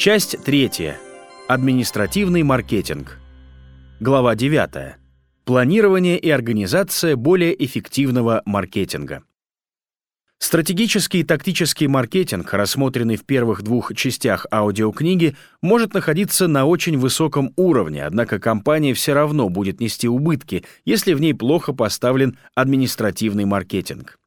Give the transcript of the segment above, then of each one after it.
Часть третья. Административный маркетинг. Глава 9. Планирование и организация более эффективного маркетинга. Стратегический и тактический маркетинг, рассмотренный в первых двух частях аудиокниги, может находиться на очень высоком уровне, однако компания все равно будет нести убытки, если в ней плохо поставлен административный маркетинг.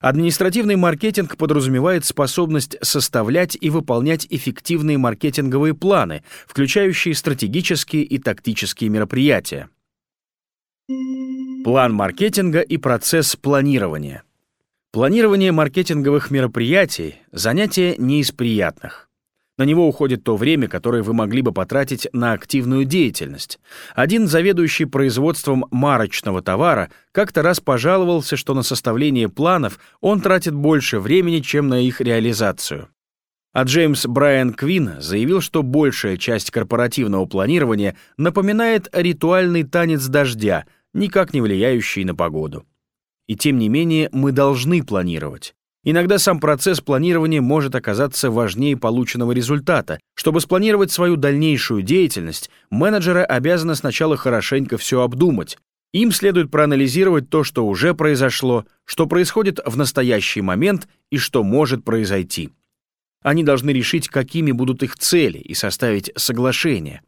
Административный маркетинг подразумевает способность составлять и выполнять эффективные маркетинговые планы, включающие стратегические и тактические мероприятия. План маркетинга и процесс планирования. Планирование маркетинговых мероприятий — занятие не из приятных. На него уходит то время, которое вы могли бы потратить на активную деятельность. Один заведующий производством марочного товара как-то раз пожаловался, что на составление планов он тратит больше времени, чем на их реализацию. А Джеймс Брайан Квин заявил, что большая часть корпоративного планирования напоминает ритуальный танец дождя, никак не влияющий на погоду. И тем не менее мы должны планировать. Иногда сам процесс планирования может оказаться важнее полученного результата. Чтобы спланировать свою дальнейшую деятельность, менеджеры обязаны сначала хорошенько все обдумать. Им следует проанализировать то, что уже произошло, что происходит в настоящий момент и что может произойти. Они должны решить, какими будут их цели, и составить соглашение.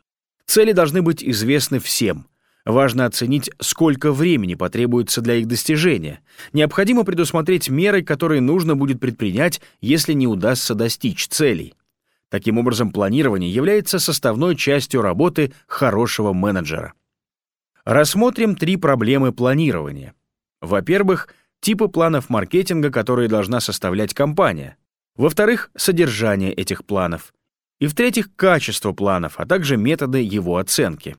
Цели должны быть известны всем. Важно оценить, сколько времени потребуется для их достижения. Необходимо предусмотреть меры, которые нужно будет предпринять, если не удастся достичь целей. Таким образом, планирование является составной частью работы хорошего менеджера. Рассмотрим три проблемы планирования. Во-первых, типы планов маркетинга, которые должна составлять компания. Во-вторых, содержание этих планов. И в-третьих, качество планов, а также методы его оценки.